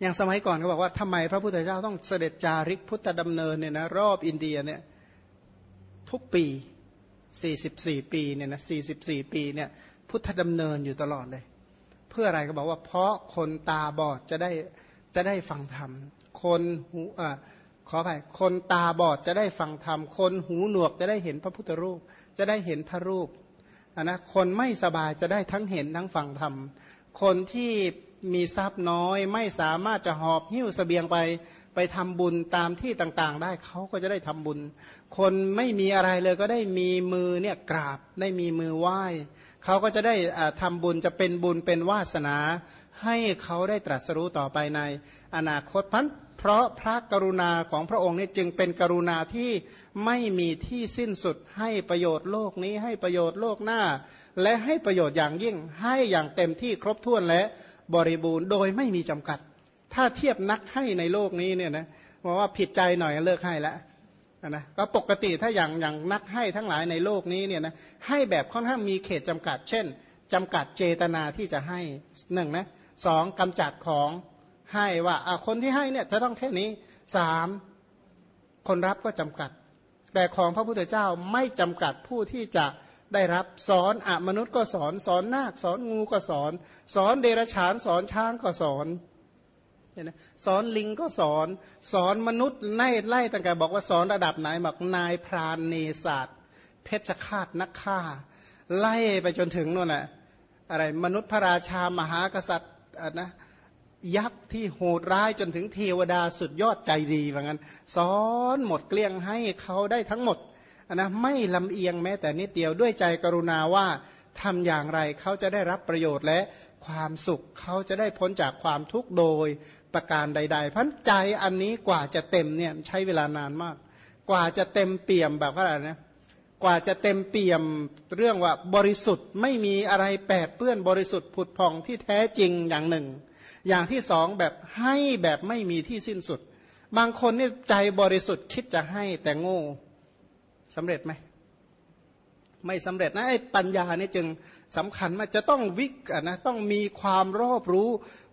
อย่างสมัยก่อนเขาบอกว่าทำไมพระพุทธเจ้าต้องเสด็จจาริกพุทธดำเนินเนี่ยนะรอบอินเดียเนี่ยทุกปี 44 ปีเนี่ยนะ44 ปีเนี่ยพุทธดำเนินอยู่ตลอดเลย เพื่ออะไรก็บอกว่าเพราะคนตาบอดจะได้จะได้ฟังธรรม คนหูอ่าขอไปคนตาบอดจะได้ฟังธรรม คนหูหนวกจะได้เห็นพระพุทธรูป จะได้เห็นพระรูปนะคนไม่สบายจะได้ทั้งเห็นทั้งฟังธรรม คนที่ มีทรัพย์น้อย ไม่สามารถจะหอบหิ้วสเสบียงไป ไปทำบุญตามที่ต่างๆ ได้เขาก็จะได้ทำบุญ คนไม่มีอะไรเลยก็ได้มีมือเนี่ยกราบได้มีมือไหว้เขาก็จะได้ทำบุญจะเป็นบุญเป็นวาสนา ให้เขาได้ตรัสรู้ต่อไปในอนาคตพันเพราะพระกรุณาของพระองค์นี่จึงเป็นกรุณาที่ไม่มีที่สิ้นสุดให้ประโยชน์โลกนี้ให้ประโยชน์โลกหน้า และให้ประโยชน์อย่างยิ่งให้อย่างเต็มที่ครบถ้วนและ บริบูรณ์โดยไม่มีจำกัด ถ้าเทียบนักให้ในโลกนี้เนี่ยนะบอกว่าผิดใจหน่อยเลิกให้แล้วนะก็ปกติถ้าอย่างอย่างนักให้ทั้งหลายในโลกนี้เนี่ยนะให้แบบค่อนข้างมีเขตจำกัด เช่นจำกัดเจตนาที่จะให้หนึ่งนะสองกำจัดของให้ว่าคนที่ให้เนี่ยจะต้องแค่นี้สามคนรับก็จำกัด แต่ของพระพุทธเจ้าไม่จำกัดผู้ที่จะ ได้รับสอนอมนุษย์ก็สอนสอนนาคสอนงูก็สอน สอนเดรัจฉานสอนช้างก็สอนเห็นไหมสอนลิงก็สอน สอนมนุษย์ไล่ไล่ตั้งแต่บอกว่าสอนระดับไหนบอกนายพรานเนศาสตร์เพชฌฆาตนักฆ่า ไล่ไปจนถึงนู่นแหละอะไรมนุษย์พระราชามหากษัตริย์นะยักษ์ที่โหดร้ายจนถึงเทวดาสุดยอดใจดีว่างั้น สอนหมดเกลี้ยงให้เขาได้ทั้งหมด นะไม่ลำเอียงแม้แต่นิดเดียวด้วยใจกรุณาว่าทำอย่างไรเขาจะได้รับประโยชน์และความสุขเขาจะได้พ้นจากความทุกข์โดยประการใด ๆ พันใจอันนี้กว่าจะเต็มเนี่ยใช้เวลานานมาก กว่าจะเต็มเปี่ยมแบบว่าอะไรนะกว่าจะเต็มเปี่ยมเรื่องว่าบริสุทธิ์ไม่มีอะไรแปดเปื้อนบริสุทธิ์ผุดผ่องที่แท้จริงอย่างหนึ่ง อย่างที่สองแบบให้แบบไม่มีที่สิ้นสุด บางคนนี่ใจบริสุทธิ์คิดจะให้แต่โง่ สำเร็จไหมไม่สำเร็จนะไอ้ปัญญานี่จึงสำคัญมากจะต้องวิกนะต้องมีความรอบรู้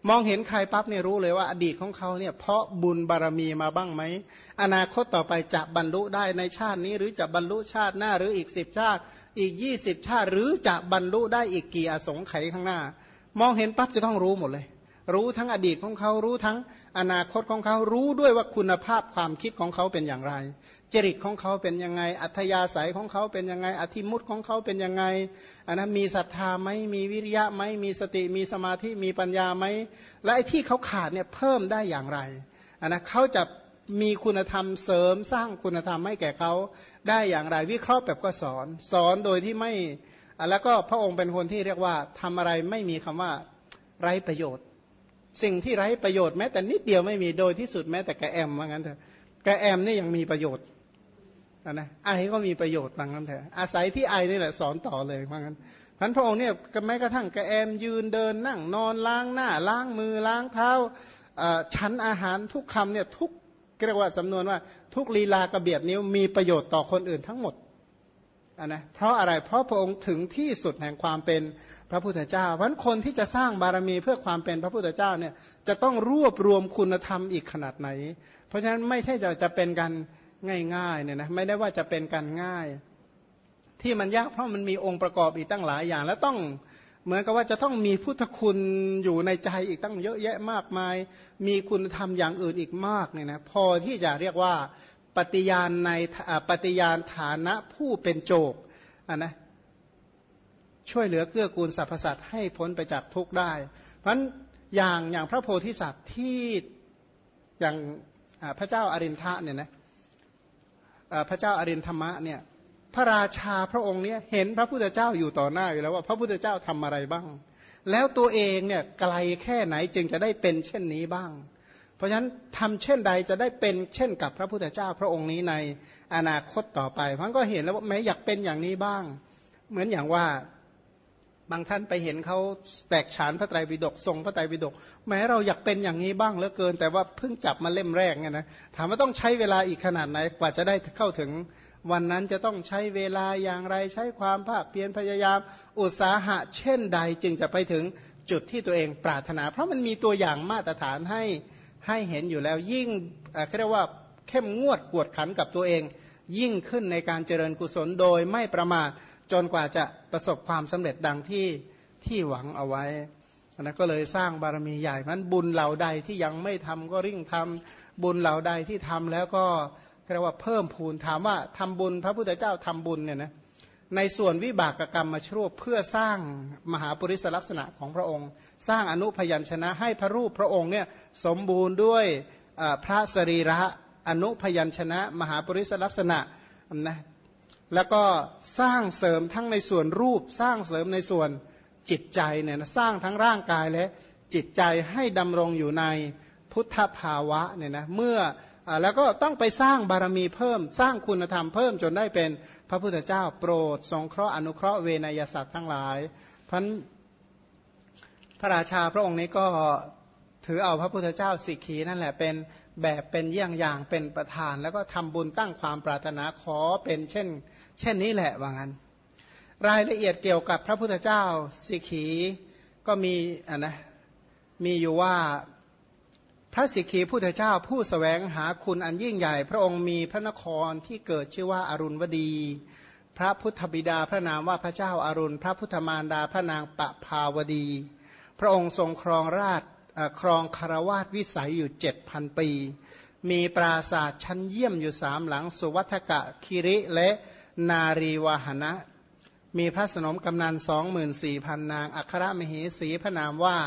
มองเห็นใครปั๊บเนี่ยรู้เลยว่าอดีตของเขาเนี่ยเพราะบุญบารมีมาบ้างไหมอนาคตต่อไปจะบรรลุได้ในชาตินี้ หรือจะบรรลุชาติหน้าหรืออีกสิบชาติ อีกยี่สิบชาติ หรือจะบรรลุได้อีกกี่อสงไขยข้างหน้า มองเห็นปั๊บจะต้องรู้หมดเลย รู้ทั้งอดีตของเขารู้ทั้งอนาคตของเขารู้ด้วยว่าคุณภาพความคิดของเขาเป็นอย่างไร จริตของเขาเป็นยังไง อัธยาศัยของเขาเป็นยังไง อธิมุตของเขาเป็นยังไงอันนะมีศรัทธาไหมมีวิริยะไหมมีสติมีสมาธิมีปัญญาไหมและไอ้ที่เขาขาดเนี่ยเพิ่มได้อย่างไรอันนะเขาจะมีคุณธรรมเสริมสร้างคุณธรรมให้แก่เขาได้อย่างไรวิเคราะห์แบบก็สอน สอนโดยที่ไม่แล้วก็พระองค์เป็นคนที่เรียกว่าทำอะไรไม่มีคำว่าไร้ประโยชน์ สิ่งที่ไร้ประโยชน์แม้แต่นิดเดียวไม่มีโดยที่สุดแม้แต่กแอมว่างั้นเถอะกแอมนี่ยังมีประโยชน์นะไอก็มีประโยชน์บางั้นแท้อาศัยที่ไอนี่แหละสอนต่อเลยว่างั้นพันพระองค์เนี่ยแม้กระทั่งกระแอมยืนเดินนั่งนอนล้างหน้า ล้างมือล้างเท้าชั้นอาหารทุกคำเนี่ยทุกเรียกว่าจำนวนว่าทุกลีลากระเบียดนิ้วมีประโยชน์ต่อคนอื่นทั้งหมด นะเพราะอะไรเพราะพระองค์ถึงที่สุดแห่งความเป็นพระพุทธเจ้าเพราะคนที่จะสร้างบารมีเพื่อความเป็นพระพุทธเจ้าเนี่ยจะต้องรวบรวมคุณธรรมอีกขนาดไหน เพราะฉะนั้นไม่ใช่จะจะเป็นการง่ายๆเนี่ยนะไม่ได้ว่าจะเป็นการง่าย ที่มันยากเพราะมันมีองค์ประกอบอีกตั้งหลายอย่าง แล้วต้องเหมือนกับว่าจะต้องมีพุทธคุณอยู่ในใจอีกตั้งเยอะแยะมากมาย มีคุณธรรมอย่างอื่นอีกมากเนี่ยนะพอที่จะเรียกว่า ปฏิญาณในปฏิญาณฐานะผู้เป็นโจกอะนะช่วยเหลือเกื้อกูลสรรพสัตว์ให้พ้นไปจากทุกข์ได้ เพราะฉะนั้นอย่างอย่างพระโพธิสัตว์ที่อย่างพระเจ้าอารินทะเนี่ยนะพระเจ้าอารินธรรมะเนี่ยพระราชาพระองค์เนี่ยเห็นพระพุทธเจ้าอยู่ต่อหน้าอยู่แล้วว่าพระพุทธเจ้าทำอะไรบ้าง แล้วตัวเองเนี่ยไกลแค่ไหนจึงจะได้เป็นเช่นนี้บ้าง เพราะฉะนั้นทำเช่นใดจะได้เป็นเช่นกับพระพุทธเจ้าพระองค์นี้ในอนาคตต่อไปพันก็เห็นแล้วว่าแม้อยากเป็นอย่างนี้บ้าง เหมือนอย่างว่าบางท่านไปเห็นเขาแตกฉานพระไตรปิฎกทรงพระไตรปิฎกแม้เราอยากเป็นอย่างนี้บ้างเหลือเกิน แต่ว่าเพิ่งจับมาเล่มแรกไงนะถามว่าต้องใช้เวลาอีกขนาดไหนกว่าจะได้เข้าถึงวันนั้นจะต้องใช้เวลาอย่างไรใช้ความภาคเพียรพยายาม อุตสาหะเช่นใดจึงจะไปถึงจุดที่ตัวเองปรารถนา เพราะมันมีตัวอย่างมาตรฐานให้ ให้เห็นอยู่แล้วยิ่งเรียกว่าเข้มงวดกวดขันกับตัวเอง ยิ่งขึ้นในการเจริญกุศลโดยไม่ประมาทจนกว่าจะประสบความสำเร็จดังที่ที่หวังเอาไว้นะก็เลยสร้างบารมีใหญ่มันบุญเหล่าใดที่ยังไม่ทำก็ริ่งทำบุญเหล่าใดที่ทำแล้วก็เรียกว่าเพิ่มพูนถามว่าทำบุญพระพุทธเจ้าทำบุญเนี่ยนะ ในส่วนวิบากกรรมมาชรวบเพื่อสร้างมหาปริศลักษณะของพระองค์ สร้างอนุพยัญชนะให้พระรูปพระองค์เนี่ยสมบูรณ์ด้วยพระสรีระอนุพยัญชนะ มหาปริศลักษณะนะแล้วก็สร้างเสริมทั้งในส่วนรูปสร้างเสริมในส่วนจิตใจเนี่ยนะสร้างทั้งร่างกายและจิตใจให้ดำรงอยู่ในพุทธภาวะเนี่ยนะเมื่อ แล้วก็ต้องไปสร้างบารมีเพิ่ม สร้างคุณธรรมเพิ่มจนได้เป็นพระพุทธเจ้าโปรด สงเคราะห์อนุเคราะห์เวนยสัตว์ทั้งหลายพันพระราชาพระองค์นี้ก็ถือเอาพระพุทธเจ้าสิกขีนั่นแหละเป็นแบบเป็นเยี่ยงอย่างเป็นประธาน แล้วก็ทำบุญตั้งความปรารถนาขอเป็นเช่น เช่นนี้แหละว่างั้น รายละเอียดเกี่ยวกับพระพุทธเจ้าสิกขีก็มีอะนะมีอยู่ว่า ระสิกขีพุทธเจ้าผู้สแสวงหาคุณอันยิ่งใหญ่ พระองค์มีพระนครที่เกิดชื่อว่าอารุณวดี พระพุทธบิดาพระนามว่าพระเจ้าอารุณ พระพุทธมารดาพระนางปะภาวดี พระองค์ทรงครองราชครองคารวาสวิสัยอยู่เจ็ดพันปี มีปราศาสตร์ชั้นเยี่ยมอยู่สามหลัง สุวัฒกะคิริและนารีวาหนะ มีพระสนมกำนันสองหมื่นสี่พันนาง อัครมเหสีพระนามว่า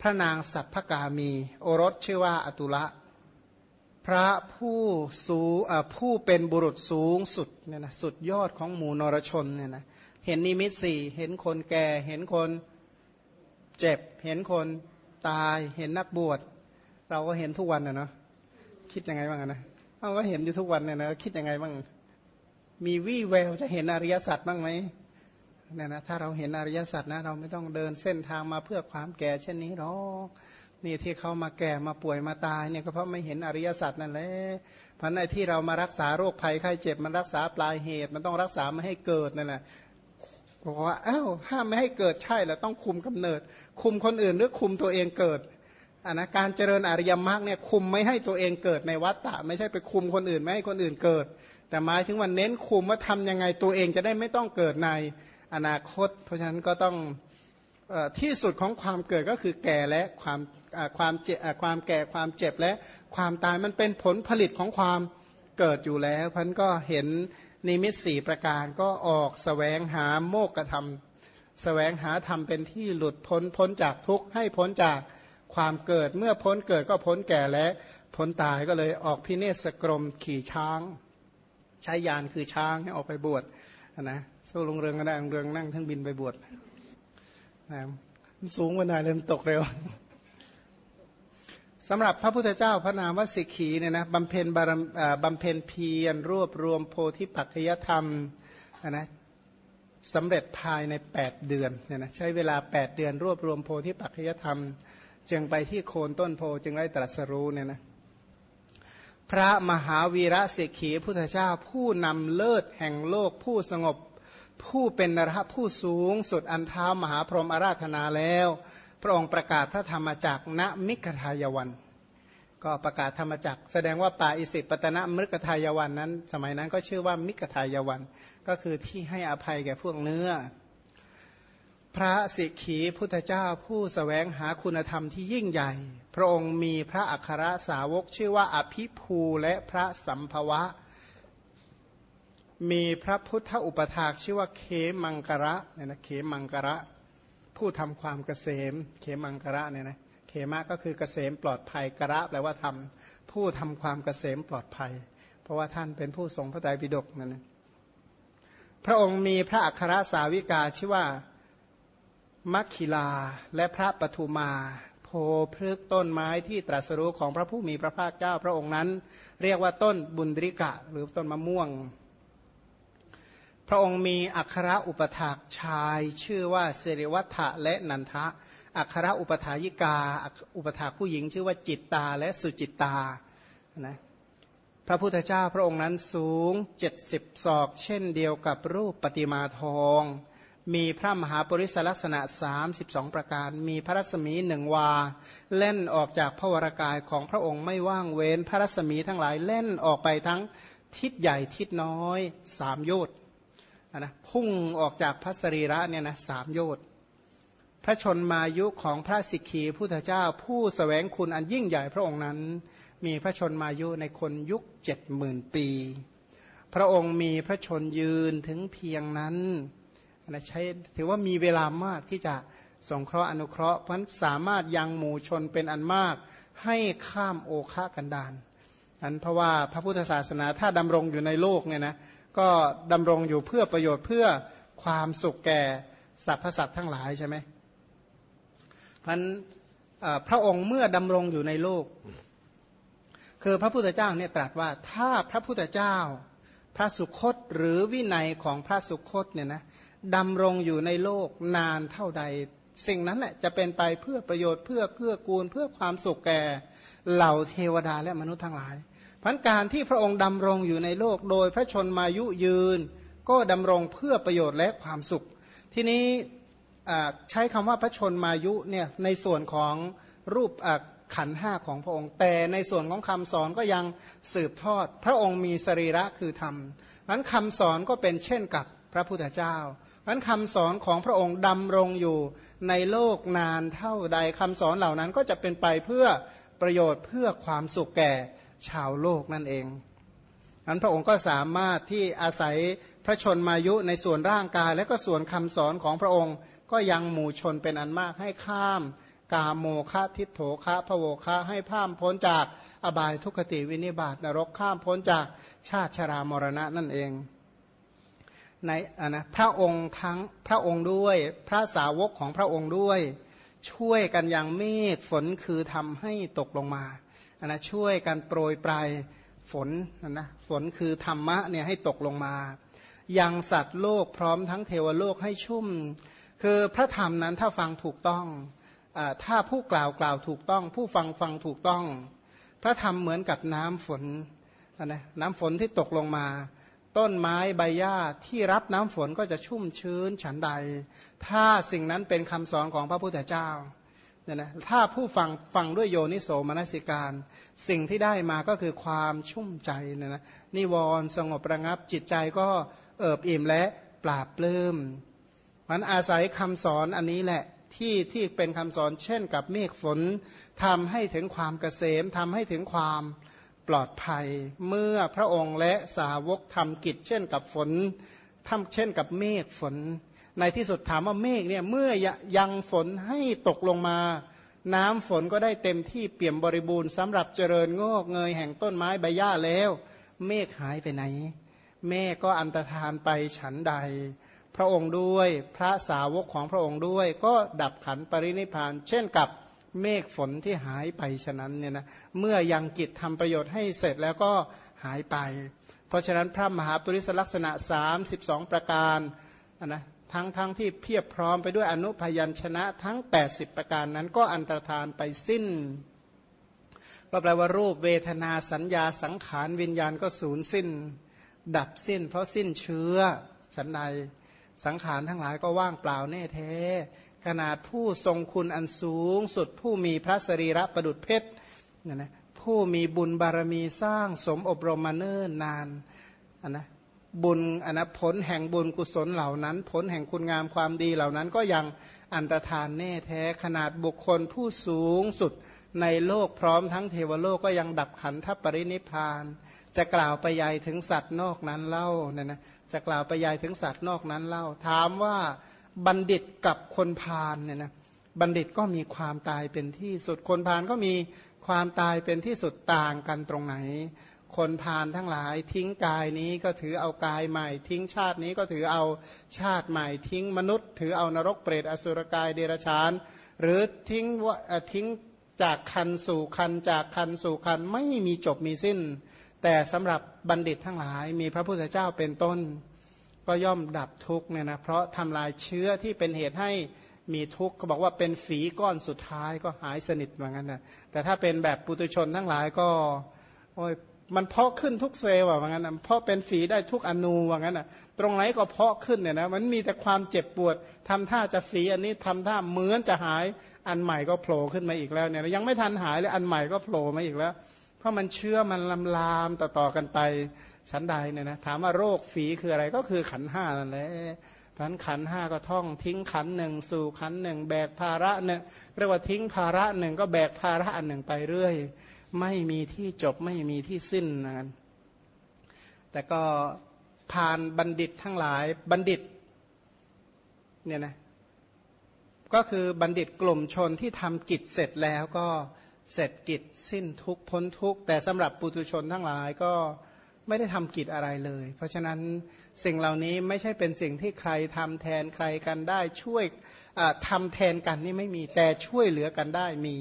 พระนางสัพพกามี โอรสชื่อว่าอตุละ พระผู้สูผู้เป็นบุรุษสูงสุดเนี่ยนะสุดยอดของหมู่นรชนเนี่ยนะเห็นนิมิตสี่เห็นคนแก่เห็นคนเจ็บ เห็นคนตายเห็นนักบวช เราก็เห็นทุกวันนะเนาะคิดยังไงบ้างนะเราก็เห็นอยู่ทุกวันเนี่ยนะคิดยังไงบ้างมีวี่แววจะเห็นอริยสัจบ้างไหม เนี่ยนะถ้าเราเห็นอริยสัจนะเราไม่ต้องเดินเส้นทางมาเพื่อความแก่เช่นนี้หรอกนี่ที่เขามาแก่มาป่วยมาตายเนี่ยก็เพราะไม่เห็นอริยสัจนั่นแหละเพราะในที่เรามารักษาโรคภัยไข้เจ็บมันรักษาปลายเหตุ มันต้องรักษาไม่ให้เกิดนั่นแหละบอกว่าอ้าวห้ามไม่ให้เกิดใช่แล้วต้องคุมกำเนิด คุมคนอื่นหรือคุมตัวเองเกิดอันนะการเจริญอริยมรรคเนี่ยคุมไม่ให้ตัวเองเกิดในวัฏฏะไม่ใช่ไปคุมคนอื่นไม่ให้คนอื่นเกิด แต่หมายถึงว่าเน้นคุมว่าทำยังไงตัวเองจะได้ไม่ต้องเกิดใน อนาคต เพราะฉะนั้นก็ต้องที่สุดของความเกิดก็คือแก่และความความเจ็บความแก่ความเจ็บและความตายมันเป็นผลผลิตของความเกิดอยู่แล้วพันก็เห็นนิมิตสี่ประการก็ออกสแสวงหาโมกธรรมสแสวงหาธรรมเป็นที่หลุดพ้นพ้นจากทุกข์ให้พ้นจากความเกิดเมื่อพ้นเกิดก็พ้นแก่และพ้นตายก็เลยออกพิเนศกรมขี่ช้าง ใช้ยานคือช้างให้ออกไปบวช นะสู้ลงเรืองก็ได้ลงเรืองนั่งทั้งบินไปบวชนะมันสูงกว่าหน่อยเลยมันตกเร็วสำหรับพระพุทธเจ้าพระนามวสิกขีเนี่ยนะบำเพ็ญบารมบำเพ็ญเพียรรวบรวมโพธิปัจจยธรรมนะสำเร็จภายใน 8 เดือนเนี่ยนะใช้เวลา 8 เดือน รวบรวมโพธิปัจจยธรรม จึงไปที่โคนต้นโพจึงได้ตรัสรู้เนี่ยนะ พระมหาวีระเสกขีพุทธเจ้าผู้นำเลิศแห่งโลกผู้สงบ ผู้เป็นนรผู้สูงสุดอันเท้ามหาพรหมอาราธนาแล้ว พระองค์ประกาศพระธรรมจักรณมิกทายวัน ก็ประกาศธรรมจักรแสดงว่าป่าอิสิปตนะมฤกทายวันนั้น สมัยนั้นก็ชื่อว่ามิกทายวัน ก็คือที่ให้อภัยแก่พวกเนื้อ พระสิกขีพุทธเจ้าผู้สแสวงหาคุณธรรมที่ยิ่งใหญ่ พระองค์มีพระอัครสาวกชื่อว่าอภิภูและพระสัมภวะ มีพระพุทธอุปถากชื่อว่าเขมังกระเนี่ยนะเขมังกระ ผู้ทำความเกษม เขมังกระเนี่ยนะเขมะก็คือเกษมปลอดภัยกระแปลว่าทำผู้ทำความเกษมปลอดภัย เพราะว่าท่านเป็นผู้ทรงพระไตรปิฎกนั่นนะพระองค์มีพระอัครสาวิกาชื่อว่า มัคคิลาและพระปทุมา โพพฤกต้นไม้ที่ตรัสรู้ของพระผู้มีพระภาคเจ้าพระองค์นั้น เรียกว่าต้นบุญริกะ หรือต้นมะม่วง พระองค์มีอัครอุปถากชาย ชื่อว่าเสริวัฏะและนันทะ อัครอุปถายิกา อุปถากผู้หญิงชื่อว่าจิตตาและสุจิตตานะพระพุทธเจ้าพระองค์นั้นสูงเจ็ดสิบศอก เช่นเดียวกับรูปปฏิมาทอง มีพระมหาปริศลักษณะ 32 ประการ มีพระรัศมีหนึ่งวา เล่นออกจากพระวรากายของพระองค์ไม่ว่างเว้น พระรัศมีทั้งหลายเล่นออกไปทั้งทิศใหญ่ทิศน้อยสามโยชน์นะพุ่งออกจากพระสรีระเนี่ยนะสามโยชน์พระชนมายุของพระสิกขีพุทธเจ้า ผู้สแสวงคุณอันยิ่งใหญ่พระองค์นั้น มีพระชนมายุในคนยุคเจ็ดหมื่นปี พระองค์มีพระชนยืนถึงเพียงนั้น นะใช้ถือว่ามีเวลามากที่จะสงเคราะห์อนุเคราะห์เพราะสามารถยังหมู่ชนเป็นอันมาก ให้ข้ามโอคะกันดานอันเพราะว่าพระพุทธศาสนาถ้าดำรงอยู่ในโลกเนี่ยนะก็ดำรงอยู่เพื่อประโยชน์เพื่อความสุขแก่สรรพสัตว์ทั้งหลายใช่ไหมพันพระองค์เมื่อดำรงอยู่ในโลก คือพระพุทธเจ้าเนี่ยตรัสว่าถ้าพระพุทธเจ้า พระสุคตหรือวินัยของพระสุคตเนี่ยนะ ดำรงอยู่ในโลกนานเท่าใด สิ่งนั้นแหละจะเป็นไปเพื่อประโยชน์เพื่อเกื้อกูล เพื่อความสุขแก่เหล่าเทวดาและมนุษย์ทั้งหลายพันการที่พระองค์ดำรงอยู่ในโลกโดยพระชนมายุยืน ก็ดำรงเพื่อประโยชน์และความสุข ทีนี้ใช้คำว่าพระชนมายุเนี่ยในส่วนของรูปขันห้าของพระองค์ แต่ในส่วนของคำสอนก็ยังสืบทอด พระองค์มีสรีระคือธรรมนั้นคำสอนก็เป็นเช่นกับพระพุทธเจ้า นั้นคำสอนของพระองค์ดำรงอยู่ในโลกนานเท่าใดคำสอนเหล่านั้นก็จะเป็นไปเพื่อประโยชน์เพื่อความสุขแก่ชาวโลกนั่นเองนั้นพระองค์ก็สามารถที่อาศัยพระชนมายุในส่วนร่างกาย และก็ส่วนคำสอนของพระองค์ ก็ยังหมู่ชนเป็นอันมากให้ข้าม กาโมคะทิฏโถคะพะโวคะให้พ้ามพ้นจากอบายทุกขติวินิบาตนรกข้ามพ้นจากชาติชรามรณะนั่นเอง ในอะนะพระองค์ทั้งพระองค์ด้วย พระสาวกของพระองค์ด้วย ช่วยกันอย่างเมฆฝนคือทำให้ตกลงมาอะนะช่วยกันโปรยปลายฝนนะฝนคือธรรมะเนี่ยให้ตกลงมา ยังสัตว์โลกพร้อมทั้งเทวโลกให้ชุ่ม คือพระธรรมนั้นถ้าฟังถูกต้องอถ้าผู้กล่าวกล่าวถูกต้อง ผู้ฟังฟังถูกต้อง พระธรรมเหมือนกับน้ำฝนนะน้ำฝนที่ตกลงมา ต้นไม้ใบหญ้าที่รับน้ำฝนก็จะชุ่มชื้นฉันใด ถ้าสิ่งนั้นเป็นคำสอนของพระพุทธเจ้าเนี่ยนะถ้าผู้ฟังฟังด้วยโยนิโสมนสิการ สิ่งที่ได้มาก็คือความชุ่มใจเนี่ยนะนิวรณ์สงบระงับจิตใจก็เอิบอิ่มและปราบปลื้มมันอาศัยคำสอนอันนี้แหละที่ที่เป็นคำสอนเช่นกับเมฆฝนทำให้ถึงความเกษมทำให้ถึงความ ปลอดภัย เมื่อพระองค์และสาวกทำกิจ เช่นกับฝนทำเช่นกับเมฆฝน ในที่สุดถามว่าเมฆเนี่ยเมื่อยังฝนให้ตกลงมา น้ำฝนก็ได้เต็มที่เปี่ยมบริบูรณ์สำหรับเจริญงอกเงยแห่งต้นไม้ใบหญ้าแล้ว เมฆหายไปไหน เมฆก็อันตรธานไปฉันใด พระองค์ด้วยพระสาวกของพระองค์ด้วย ก็ดับขันปรินิพาน เช่นกับ เมฆฝนที่หายไปฉะนั้นเนี่ยนะเมื่อยังกิจทำประโยชน์ให้เสร็จแล้วก็หายไป เพราะฉะนั้นพระมหาปริศลักษณะ 32 ประการนะทั้งทั้งที่เพียบพร้อมไปด้วยอนุพยัญชนะทั้ง 80 ประการนั้นก็อันตรธานไปสิ้น ก็แปลว่ารูปเวทนาสัญญาสังขารวิญญาณก็สูญสิ้น ดับสิ้น เพราะสิ้นเชื้อฉันใดสังขารทั้งหลายก็ว่างเปล่าแน่แท้ ขนาดผู้ทรงคุณอันสูงสุดผู้มีพระสรีระประดุจเพชรนะนะผู้มีบุญบารมีสร้างสมอบรมมาเนิ่นนานนนะบุญอนนะผลแห่งบุญกุศลเหล่านั้น ผลแห่งคุณงามความดีเหล่านั้นก็ยังอันตรธานแน่แท้ขนาดบุคคลผู้สูงสุดในโลกพร้อมทั้งเทวโลกก็ยังดับขันธปรินิพาน จะกล่าวไปยายถึงสัตว์นอกนั้นเล่าเนี่ยนะจะกล่าวไปยายถึงสัตว์นอกนั้นเล่า ถามว่า บัณฑิตกับคนพาลเนี่ยนะบัณฑิตก็มีความตายเป็นที่สุดคนพาลก็มีความตายเป็นที่สุดต่างกันตรงไหน คนพาลทั้งหลาย ทิ้งกายนี้ก็ถือเอากายใหม่ ทิ้งชาตินี้ก็ถือเอาชาติใหม่ ทิ้งมนุษย์ ถือเอานรกเปรตอสุรกายเดรัจฉาน หรือทิ้งทิ้งจากคันสู่คันจากคันสู่คันไม่มีจบมีสิ้น แต่สำหรับบัณฑิตทั้งหลายมีพระพุทธเจ้าเป็นต้น ก็ย่อมดับทุกเนี่ยนะเพราะทำลายเชื้อที่เป็นเหตุให้มีทุกข์ก็บอกว่าเป็นฝีก้อนสุดท้ายก็หายสนิทเหมือนกันนะแต่ถ้าเป็นแบบปุตุชนทั้งหลายก็โอ้ยมันเพาะขึ้นทุกเซลล์ว่างั้นนะเพาะเป็นฝีได้ทุกอนูว่างั้นนะตรงไหนก็เพาะขึ้นเนี่ยนะมันมีแต่ความเจ็บปวดทำท่าจะฝีอันนี้ทำท่าเหมือนจะหายอันใหม่ก็โผล่ขึ้นมาอีกแล้วเนี่ยยังไม่ทันหายเลยอันใหม่ก็โผล่มาอีกแล้ว เพราะมันเชื้อมันลำลามต่อๆกันไป ชั้นใดเนี่ยนะถามว่าโรคฝีคืออะไรก็คือขันห้านั่นแหละพันขันห้าก็ท่องทิ้งขันหนึ่งสู่ขันหนึ่งแบกภาระหนึ่งเรียกว่าทิ้งภาระหนึ่งก็แบกภาระอันหนึ่งไปเรื่อย ไม่มีที่จบไม่มีที่สิ้นนะแต่ก็ผ่านบัณฑิตทั้งหลายบัณฑิตเนี่ยนะก็คือบัณฑิตกลุ่มชนที่ทำกิจเสร็จแล้วก็เสร็จกิจสิ้นทุกพ้นทุกแต่สำหรับปุถุชนทั้งหลายก็ ไม่ได้ทำกิจอะไรเลย เพราะฉะนั้นสิ่งเหล่านี้ไม่ใช่เป็นสิ่งที่ใครทำแทนใครกันได้ช่วยทำแทนกันนี่ไม่มีแต่ช่วยเหลือกันได้มี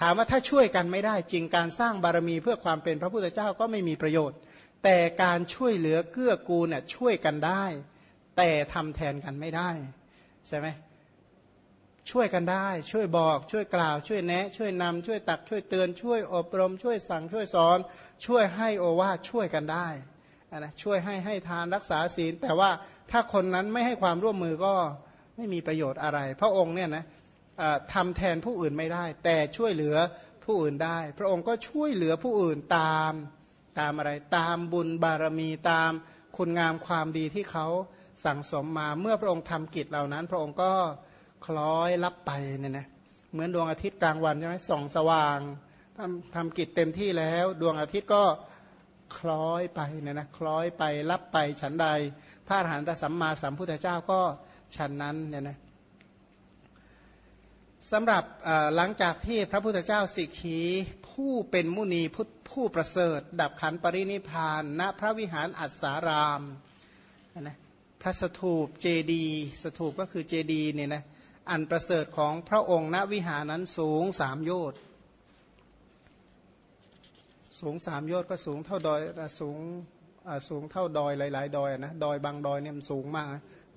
ถามว่าถ้าช่วยกันไม่ได้จริงการสร้างบารมีเพื่อความเป็นพระพุทธเจ้าก็ไม่มีประโยชน์ แต่การช่วยเหลือเกื้อกูลน่ยช่วยกันได้ แต่ทำแทนกันไม่ได้ใช่ไหม ช่วยกันได้ ช่วยบอก ช่วยกล่าว ช่วยแนะ ช่วยนำช่วยตัก ช่วยเตือน ช่วยอบรม ช่วยสั่ง ช่วยสอน ช่วยให้โอวาช่วยกันได้นะช่วยให้ให้ทานรักษาศีล แต่ว่าถ้าคนนั้นไม่ให้ความร่วมมือก็ไม่มีประโยชน์อะไร พระองค์เนี่ยนะทำแทนผู้อื่นไม่ได้ แต่ช่วยเหลือผู้อื่นได้ พระองค์ก็ช่วยเหลือผู้อื่นตามตามอะไรตามบุญบารมีตามคุณงามความดีที่เขาสั่งสมมาเมื่อพระองค์ทำกิจเหล่านั้น พระองค์ก็ คล้อยลับไปเนี่ยนะเหมือนดวงอาทิตย์กลางวันใช่ไหมส่องสว่างทำทำกิจเต็มที่แล้ว ดวงอาทิตย์ก็คล้อยไปเนี่ยนะคล้อยไปลับไปฉันใดพระอรหันตสัมมาสัมพุทธเจ้าก็ฉันนั้นเนี่ยนะสำหรับหลังจากที่พระพุทธเจ้าสิกขีผู้เป็นมุนีผู้ประเสริฐ ดับขันปรินิพานณพระวิหารอัศสารามนะพระสถูปเจดี สถูปก็คือเจดีเนี่ยนะ อันประเสริฐของพระองค์ณวิหารนั้นสูงสามโยชน์สูงสามโยชน์ก็สูงเท่าดอยสูงสูงเท่าดอยหลาย ๆ ดอยนะดอยบางดอยเนี่ยมันสูงมาก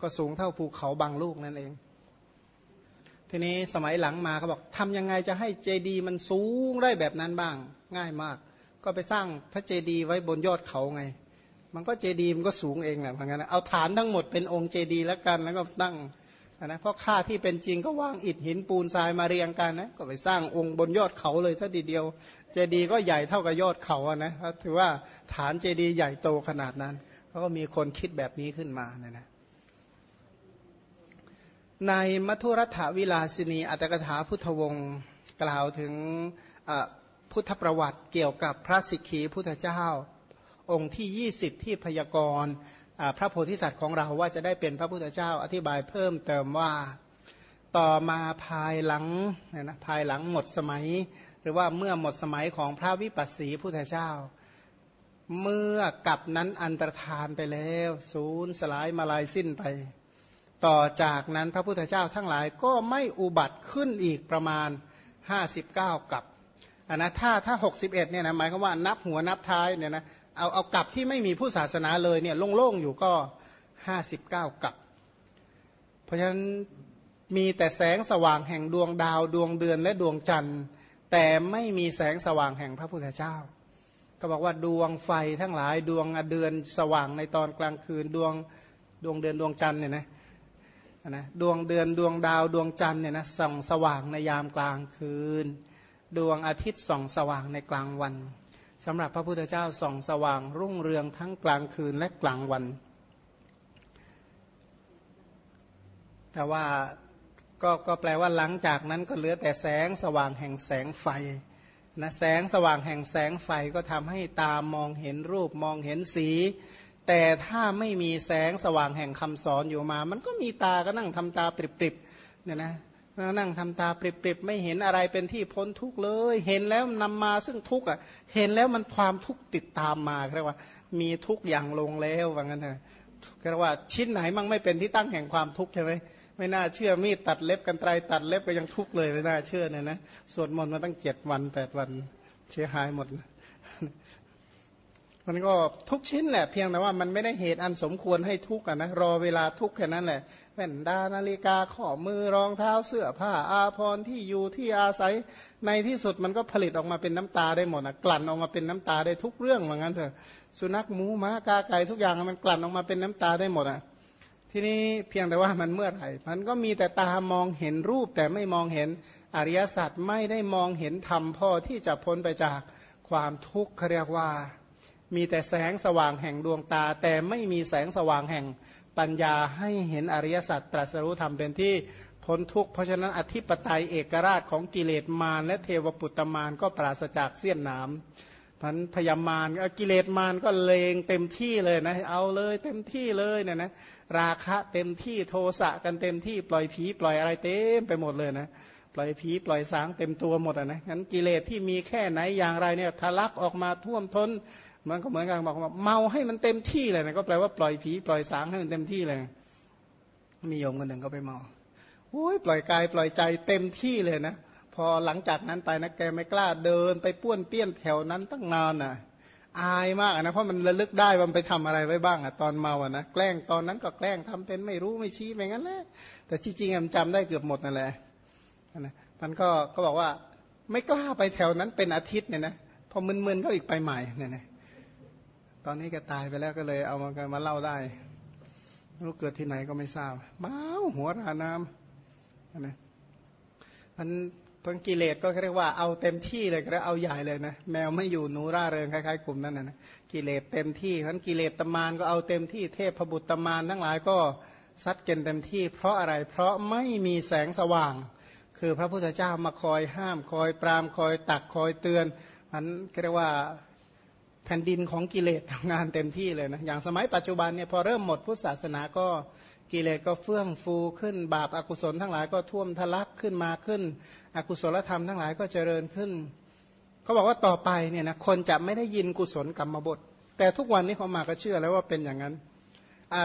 ก็สูงเท่าภูเขาบางลูกนั่นเอง ทีนี้สมัยหลังมาเขาบอกทำยังไงจะให้เจดีมันสูงได้แบบนั้นบ้าง ง่ายมาก ก็ไปสร้างพระเจดีไว้บนยอดเขาไง มันก็เจดีมันก็สูงเองแหละเพราะงั้นเอาฐานทั้งหมดเป็นองค์เจดีแล้วกันแล้วก็ตั้ง นะเพราะค่าที่เป็นจริงก็วางอิฐหินปูนทรายมาเรียงกันนะก็ไปสร้างองค์บนยอดเขาเลยซะทีเดียว เจดีย์ก็ใหญ่เท่ากับยอดเขาอะนะถือว่าฐานเจดีย์ใหญ่โตขนาดนั้นเขาก็มีคนคิดแบบนี้ขึ้นมานะนะในมัทุรัฐวิลาสินีอัตกถาพุทธวงศ์กล่าวถึงพุทธประวัติเกี่ยวกับพระสิกขีพุทธเจ้า องค์ที่ 20 ที่พยากรณ์ พระโพธิสัตว์ของเราว่าจะได้เป็นพระพุทธเจ้าอธิบายเพิ่มเติมว่าต่อมาภายหลังนะภายหลังหมดสมัย หรือว่าเมื่อหมดสมัยของพระวิปัสสีพุทธเจ้า เมื่อกับนั้นอันตรธานไปแล้วศูนย์สลายมาลายสิ้นไป ต่อจากนั้นพระพุทธเจ้าทั้งหลายก็ไม่อุบัติขึ้นอีกประมาณ 59 กับอันนะถ้าถ้า 61เนี่ยนะหมายความว่านับหัวนับท้ายเนี่ยนะ เอาเอากับที่ไม่มีผู้ศาสนาเลยเนี่ยโล่งๆอยู่ก็59กับ เพราะฉะนั้นมีแต่แสงสว่างแห่งดวงดาวดวงเดือนและดวงจันทร์ แต่ไม่มีแสงสว่างแห่งพระพุทธเจ้า ก็บอกว่าดวงไฟทั้งหลายดวงเดือนสว่างในตอนกลางคืนดวงดวงเดือนดวงจันทร์เนี่ยนะนะดวงเดือนดวงดาวดวงจันทร์เนี่ยนะส่องสว่างในยามกลางคืน ดวงอาทิตย์ส่องสว่างในกลางวัน สำหรับพระพุทธเจ้าส่องสว่างรุ่งเรืองทั้งกลางคืนและกลางวัน แต่ว่าก็ก็แปลว่าหลังจากนั้นก็เหลือแต่แสงสว่างแห่งแสงไฟนะแสงสว่างแห่งแสงไฟก็ทำให้ตามมองเห็นรูปมองเห็นสี แต่ถ้าไม่มีแสงสว่างแห่งคำสอนอยู่มา มันก็มีตาก็นั่งทำตาปริบๆเนี่ยนะ นั่งทำตาปริบๆไม่เห็นอะไรเป็นที่พ้นทุกข์เลย เห็นแล้วนำมาซึ่งทุกข์อะ เห็นแล้วมันความทุกข์ติดตามมาเรียกว่า มีทุกข์อย่างลงแล้วว่างั้นนะเรียกว่าชิ้นไหนมั่งไม่เป็นที่ตั้งแห่งความทุกข์ใช่ไหมไม่น่าเชื่อมีดตัดเล็บกันไตรตัดเล็บก็ยังทุกข์เลยไม่น่าเชื่อเนี่ยนะสวดมนต์มาตั้งเจ็ดวันแปดวัน เสียหายหมด มันก็ทุกชิ้นแหละเพียงแต่ว่ามันไม่ได้เหตุอันสมควรให้ทุกข์นะรอเวลาทุกข์แค่นั้นแหละแว่นดานาฬิกาข้อมือรองเท้าเสื้อผ้าอาภรณ์ที่อยู่ที่อาศัยในที่สุดมันก็ผลิตออกมาเป็นน้ำตาได้หมดนะกลั่นออกมาเป็นน้ำตาได้ทุกเรื่องเหมือนกันเถอะสุนัขหมูม้ากาไก่ทุกอย่างมันกลั่นออกมาเป็นน้ำตาได้หมดอะทีนี้เพียงแต่ว่ามันเมื่อไหร่มันก็มีแต่ตามองเห็นรูปแต่ไม่มองเห็นอริยสัจไม่ได้มองเห็นธรรมพ่อที่จะพ้นไปจากความทุกข์เรียกว่า มีแต่แสงสว่างแห่งดวงตา แต่ไม่มีแสงสว่างแห่งปัญญาให้เห็นอริยสัจตรัสรู้ธรรมเป็นที่พ้นทุกข์เพราะฉะนั้นอธิปไตยเอกราชของกิเลสมารและเทวปุตตมารก็ปราศจากเสี้ยนน้ำพันพยามารกิเลสมารก็เลงเต็มที่เลยนะเอาเลยเต็มที่เลยเนี่ยนะราคะเต็มที่โทสะกันเต็มที่ปล่อยผีปล่อยอะไรเต็มไปหมดเลยนะปล่อยผีปล่อยสางเต็มตัวหมดอะนะงั้นกิเลสที่มีแค่ไหนอย่างไรเนี่ยทะลักออกมาท่วมท้น มันก็เหมือนกันบอกว่าเมาให้มันเต็มที่เลยนะก็แปลว่าปล่อยผีปล่อยสางให้มันเต็มที่เลย มีโยมคนหนึ่งก็ไปเมาโอ้ยปล่อยกายปล่อยใจเต็มที่เลยนะพอหลังจากนั้นไปนะแกไม่กล้าเดิน ไปป้วนเปี้ยนแถวนั้นตั้งนานอะ อายมากนะเพราะมันระลึกได้ว่ามันไปทำอะไรไว้บ้างอะตอนเมาอะนะแกล้งตอนนั้นก็แกล้งทำเป็นไม่รู้ไม่ชี้ไปงั้นแหละแต่จริงๆมันจำได้เกือบหมดนั่นแหละนะมันก็ก็บอกว่าไม่กล้าไปแถวนั้นเป็นอาทิตย์เนี่ยนะพอมึนๆก็อีกไปใหม่เนี่ยนะ ตอนนี้แกตายไปแล้วก็เลยเอามามาเล่าได้รู้เกิดที่ไหนก็ไม่ทราบเมาหัวราน้ำนะมันพังกิเลสก็เรียกว่าเอาเต็มที่เลยก็เอาใหญ่เลยนะแมวไม่อยู่หนูร่าเริงคล้ายๆกลุ่มนั้นนะกิเลสเต็มที่พันกิเลสตมานก็เอาเต็มที่เทพบุตรตมานทั้งหลายก็ซัดเกณฑ์เต็มที่ เพราะอะไรเพราะไม่มีแสงสว่าง คือพระพุทธเจ้ามาคอยห้ามคอยปรามคอยตักคอยเตือนมันเรียกว่า แผ่นดินของกิเลสทำงานเต็มที่เลยนะอย่างสมัยปัจจุบันเนี่ยพอเริ่มหมดพุทธศาสนาก็กิเลสก็เฟื่องฟูขึ้น บาปอากุศลทั้งหลายก็ท่วมทะลักขึ้นมาขึ้น อกุศลธรรมทั้งหลายก็เจริญขึ้นเขาบอกว่าต่อไปเนี่ยนะคนจะไม่ได้ยินกุศลกรรมบท แต่ทุกวันนี้เขามาก็เชื่อแล้วว่าเป็นอย่างนั้น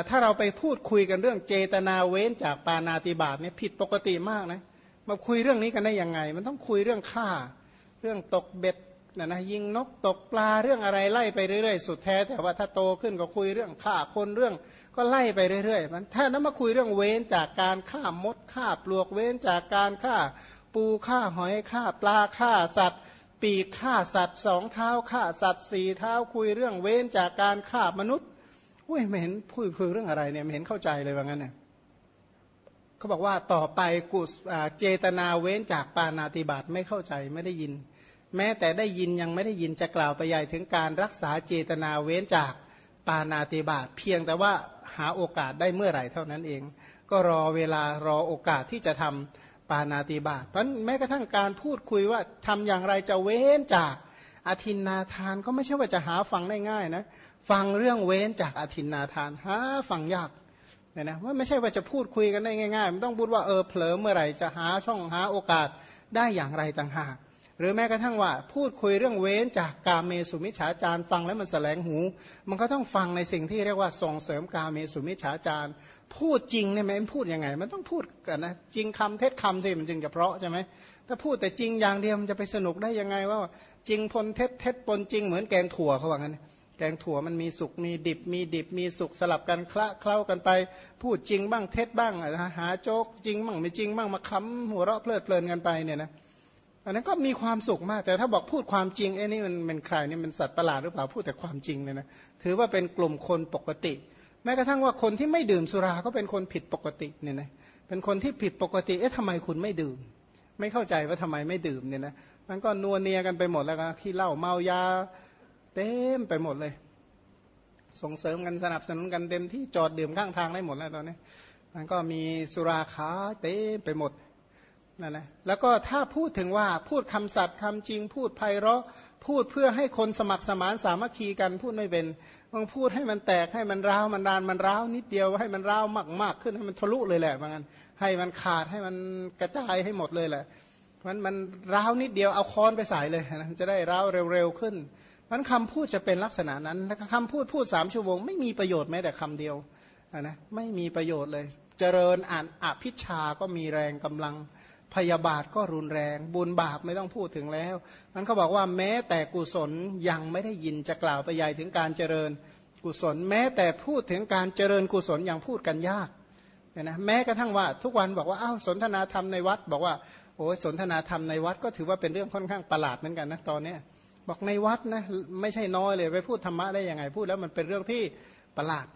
ถ้าเราไปพูดคุยกันเรื่องเจตนาเว้นจากปานาติบาตเนี่ยผิดปกติมากนะมาคุยเรื่องนี้กันได้ยังไง มันต้องคุยเรื่องฆ่า เรื่องตกเบ็ด นะนะยิงนกตกปลาเรื่องอะไรไล่ไปเรื่อยๆ สุดแท้ แต่ว่าถ้าโตขึ้นก็คุยเรื่องฆ่าคนเรื่องก็ไล่ไปเรื่อยๆมันถ้านั้นมาคุยเรื่องเว้นจากการฆ่ามดฆ่าปลวกเว้นจากการฆ่าปูฆ่าหอยฆ่าปลาฆ่าสัตว์ ปีกฆ่าสัตว์สองเท้าฆ่าสัตว์สี่เท้าคุยเรื่องเว้นจากการฆ่ามนุษย์อุ้ยไม่เห็นพูดคุยเรื่องอะไรเนี่ยไม่เห็นเข้าใจเลยว่างั้นเนี่ยเขาบอกว่าต่อไปกุศเจตนาเว้นจากปานาติบาตไม่เข้าใจไม่ได้ยิน แม้แต่ได้ยินยังไม่ได้ยินจะกล่าวไปใหญ่ถึงการรักษาเจตนาเว้นจากปานาติบาตเพียงแต่ว่าหาโอกาสได้เมื่อไหร่เท่านั้นเอง ก็รอเวลารอโอกาสที่จะทำปานาติบาตเพราะแม้กระทั่งการพูดคุยว่าทำอย่างไรจะเว้นจากอธินนาทานก็ไม่ใช่ว่าจะหาฟังได้ง่ายนะฟังเรื่องเว้นจากอธินนาทานหาฟังยากเนี่ยนะว่าไม่ใช่ว่าจะพูดคุยกันได้ง่ายๆมันต้องพูดว่าเออเผลอเมื่อไหร่จะหาช่องหาโอกาสได้อย่างไรต่างหาก หรือแม้กระทั่งว่า พูดคุยเรื่องเว้นจากกาเมสุมิฉาจารฟังแล้วมันแสลงหู มันก็ต้องฟังในสิ่งที่เรียกว่าส่งเสริมกาเมสุมิฉาจารพูดจริงเนี่ยมันพูดยังไง มันต้องพูดกันนะจริงคำเท็จคำสิมันจึงจะเพราะใช่ไหมถ้าพูดแต่จริงอย่างเดียวมันจะไปสนุกได้ยังไงว่า จริงพลเท็จเท็จปนจริงเหมือนแกงถั่วเขาว่างั้นแกงถั่วมันมีสุกมีดิบ มีดิบมีสุกสลับกันคละเคล้ากันไป พูดจริงบ้างเท็จบ้างหาโจ๊กจริงบ้างไม่จริงบ้างมาค้ำหัวเราะเพลิดเพลินกันไปเนี่ยนะ อันนั้นก็มีความสุขมาก แต่ถ้าบอกพูดความจริงไอ้นี่มันเป็นใครนี่มันสัตว์ประหลาดหรือเปล่าพูดแต่ความจริงเลยนะถือว่าเป็นกลุ่มคนปกติ แม้กระทั่งว่าคนที่ไม่ดื่มสุราก็เป็นคนผิดปกติเนี่ยนะเป็นคนที่ผิดปกติเอ๊ะทำไมคุณไม่ดื่ม ไม่เข้าใจว่าทำไมไม่ดื่มเนี่ยนะมันก็นัวเนียกันไปหมดแล้วก็ขี้เหล้าเมายาเต็มไปหมดเลย ส่งเสริมกันสนับสนุนกันเต็มที่จอดดื่มข้างทางได้หมดแล้วตอนนี้มันก็มีสุราขาเต็มไปหมด นั่นแหละแล้วก็ถ้าพูดถึงว่าพูดคำสัตย์คำจริง พูดไพเราะพูดเพื่อให้คนสมัครสมานสามัคคีกันพูดไม่เป็นต้องพูดให้มันแตกให้มันร้าวมันรานมันร้าวนิดเดียวให้มันร้าวมากมากขึ้นให้มันทะลุเลยแหละบางันให้มันขาดให้มันกระจายให้หมดเลยแหละมันมันร้าวนิดเดียวเอาค้อนไปใส่เลยนะจะได้ร้าวเร็วๆขึ้นมันคำพูดจะเป็นลักษณะนั้นแล้วคำพูดพูดสามชั่วโมงไม่มีประโยชน์แม้แต่คำเดียวนะไม่มีประโยชน์เลย เจริญอ่านอภิชาก็มีแรงกำลัง พยาบาทก็รุนแรง บุญบาปไม่ต้องพูดถึงแล้วมันก็บอกว่าแม้แต่กุศลยังไม่ได้ยินจะกล่าวไปใหญ่ถึงการเจริญกุศล แม้แต่พูดถึงการเจริญกุศลยังพูดกันยากเนี่ยนะแม้กระทั่งว่าทุกวันบอกว่าอ้าวสนทนาธรรมในวัด บอกว่าโอ้ยสนทนาธรรมในวัดก็ถือว่าเป็นเรื่องค่อนข้างประหลาดเหมือนกันนะตอนเนี้ยบอกในวัดนะไม่ใช่น้อยเลยไปพูดธรรมะได้ยังไงพูดแล้วมันเป็นเรื่องที่ประหลาด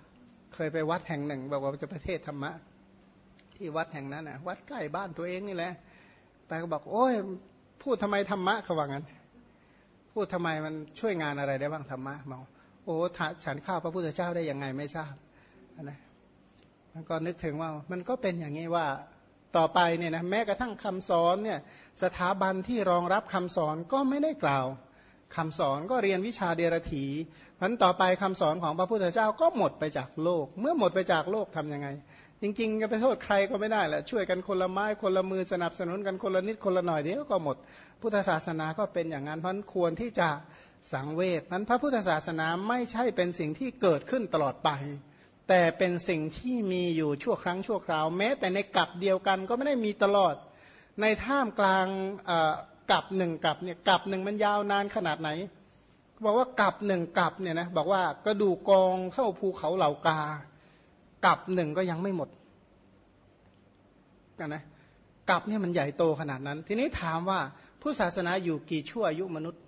เคยไปวัดแห่งหนึ่ง บอกว่าจะประเทศธรรมะ ที่วัดแห่งนั้นนะวัดใกล้บ้านตัวเองนี่แหละแต่ก็บอก โอ้ยพูดทำไมธรรมะเขาว่างั้น พูดทำไมมันช่วยงานอะไรได้บ้างธรรมะมองโอ้ฉันข้าวพระพุทธเจ้าได้ยังไงไม่ทราบนะมันก็นึกถึงว่ามันก็เป็นอย่างนี้ว่าต่อไปเนี่ยนะแม้กระทั่งคำสอนเนี่ยสถาบันที่รองรับคำสอนก็ไม่ได้กล่าวคำสอนก็เรียนวิชาเดรถีพันต่อไปคำสอนของพระพุทธเจ้าก็หมดไปจากโลก เมื่อหมดไปจากโลกทํำยังไง จริงๆจะไปโทษใครก็ไม่ได้แหละช่วยกันคนละไม้คนละมือสนับสนุนกันคนละนิดคนละหน่อยเดียวก็หมด พุทธศาสนาก็เป็นอย่างนั้นเพราะควรที่จะสังเวชนั้นพระพุทธศาสนาไม่ใช่เป็นสิ่งที่เกิดขึ้นตลอดไป แต่เป็นสิ่งที่มีอยู่ชั่วครั้งชั่วคราว แม้แต่ในกับเดียวกันก็ไม่ได้มีตลอด ในท่ามกลางกับหนึ่งกับเนี่ยกับหนึ่งมันยาวนานขนาดไหนบอกว่ากับหนึ่งกับเนี่ยนะบอกว่ากระดูกกองเข้าภูเขาเหล่ากา กับหนึ่งก็ยังไม่หมดกันนะกับเนี่ยมันใหญ่โตขนาดนั้น ทีนี้ถามว่าผู้ศาสนาอยู่กี่ชั่วอายุมนุษย์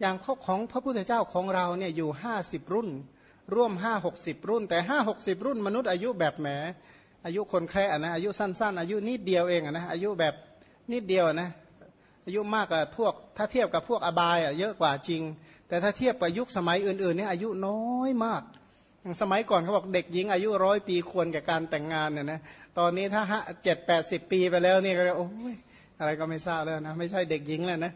อย่างของพระพุทธเจ้าของเราเนี่ยอยู่ห้าสิบรุ่น ร่วมห้าหกสิบรุ่น แต่ห้าหกสิบรุ่นมนุษย์อายุแบบแหมอายุคนแค่นะอายุสั้น ๆ อายุนิดเดียวเองนะอายุแบบนิดเดียวนะอายุมากกว่าพวกถ้าเทียบกับพวกอบายอะเยอะกว่าจริง แต่ถ้าเทียบกับยุคสมัยอื่นๆเนี่ยอายุน้อยมาก อย่างสมัยก่อนเขาบอกเด็กหญิงอายุร้อยปีควรกับการแต่งงานเนี่ยนะตอนนี้ถ้าเจ็ดแปดสิบปีไปแล้วนี่ก็โอ้ยอะไรก็ไม่ทราบแล้วนะไม่ใช่เด็กหญิงแล้วนะ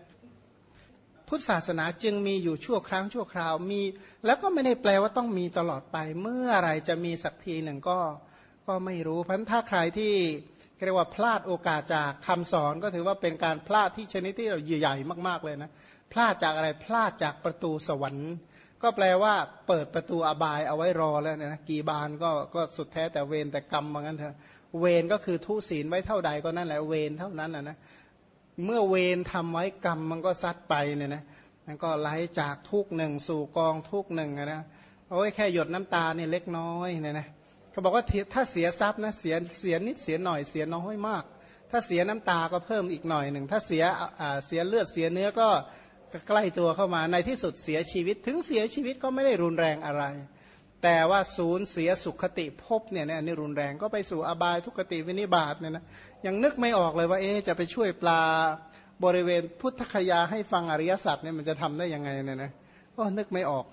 พุทธศาสนาจึงมีอยู่ชั่วครั้งชั่วคราวมี แล้วก็ไม่ได้แปลว่าต้องมีตลอดไป เมื่ออไรจะมีสักทีหนึ่งก็ก็ไม่รู้เพราะถ้าใครที่เรียกว่าพลาดโอกาสจากคำสอนก็ถือว่าเป็นการพลาดที่ชนิดที่เราใหญ่มากๆเลยนะพลาดจากอะไรพลาดจากประตูสวรรค์ ก็แปลว่าเปิดประตูอบายเอาไว้รอแล้วนะกี่บานก็ก็สุดแท้แต่เวรแต่กรรมเหมือนกันเถอะเวรก็คือทุศีลไว้เท่าใดก็นั่นแหละเวรเท่านั้นนะนะเมื่อเวรทำไว้กรรมมันก็ซัดไปเนี่ยนะมันก็ไหลจากทุกหนึ่งสู่กองทุกหนึ่งนะโอ้ยแค่หยดน้ำตาเนี่ยเล็กน้อยเนี่ยนะเขาบอกว่าถ้าเสียทรัพย์นะเสียเสียนิดเสียหน่อยเสียน้อยมาก ถ้าเสียน้ำตาก็เพิ่มอีกหน่อยหนึ่งถ้าเสียเสียเลือดเสียเนื้อก็ ใกล้ตัวเข้ามาในที่สุดเสียชีวิต ถึงเสียชีวิตก็ไม่ได้รุนแรงอะไร แต่ว่าศูนย์เสียสุขติภพเนี่ยเนี่ยนี่รุนแรงก็ไปสู่อบายทุกติวินิบาตเนี่ยนะยังนึกไม่ออกเลยว่าเอ๊จะไปช่วยปลาบริเวณพุทธคยาให้ฟังอริยสัจเนี่ยมันจะทำได้ยังไงเนี่ยนะก็นึกไม่ออก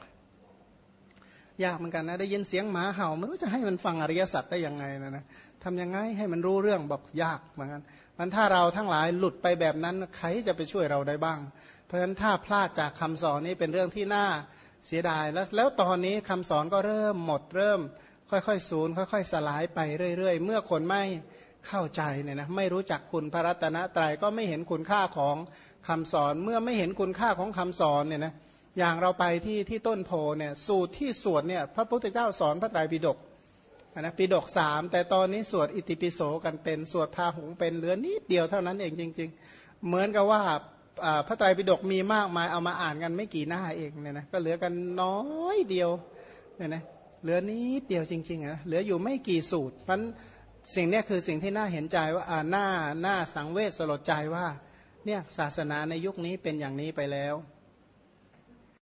ยากเหมือนกันนะได้ยินเสียงหมาเห่าไม่รู้จะให้มันฟังอริยสัจได้ยังไงนะนะทำยังไงให้มันรู้เรื่องบอกยากเหมือนกันมันถ้าเราทั้งหลายหลุดไปแบบนั้นใครจะไปช่วยเราได้บ้าง เพราะฉะนั้นถ้าพลาดจากคำสอนนี้เป็นเรื่องที่น่าเสียดายแล้วแล้วตอนนี้คำสอนก็เริ่มหมดเริ่ม ค่อยๆสูญค่อย ๆ สลายไปเรื่อย ๆ เมื่อคนไม่เข้าใจเนี่ยนะไม่รู้จักคุณพระรัตนตรัยก็ไม่เห็นคุณค่าของคำสอน เมื่อไม่เห็นคุณค่าของคำสอนเนี่ยนะอย่างเราไปที่ที่ต้นโพเนี่ยสูตรที่สวดเนี่ยพระพุทธเจ้าสอนพระไตรปิฎกนะปิฎกสามแต่ตอนนี้สวดอิติปิโสกันเป็นสวดพาหงเป็นเหลือนิดเดียวเท่านั้นเองจริง ๆ เหมือนกับว่า พระไตรปิฎกมีมากมายเอามาอ่านกันไม่กี่หน้าเองเนี่ยนะก็เหลือกันน้อยเดียวเนี่ยนะเหลือนิดเดียวจริงๆนะเหลืออยู่ไม่กี่สูตรเพราะสิ่งนี้คือสิ่งที่น่าเห็นใจว่าหน้าหน้าสังเวชสลดใจว่าเนี่ยศาสนาในยุคนี้เป็นอย่างนี้ไปแล้ว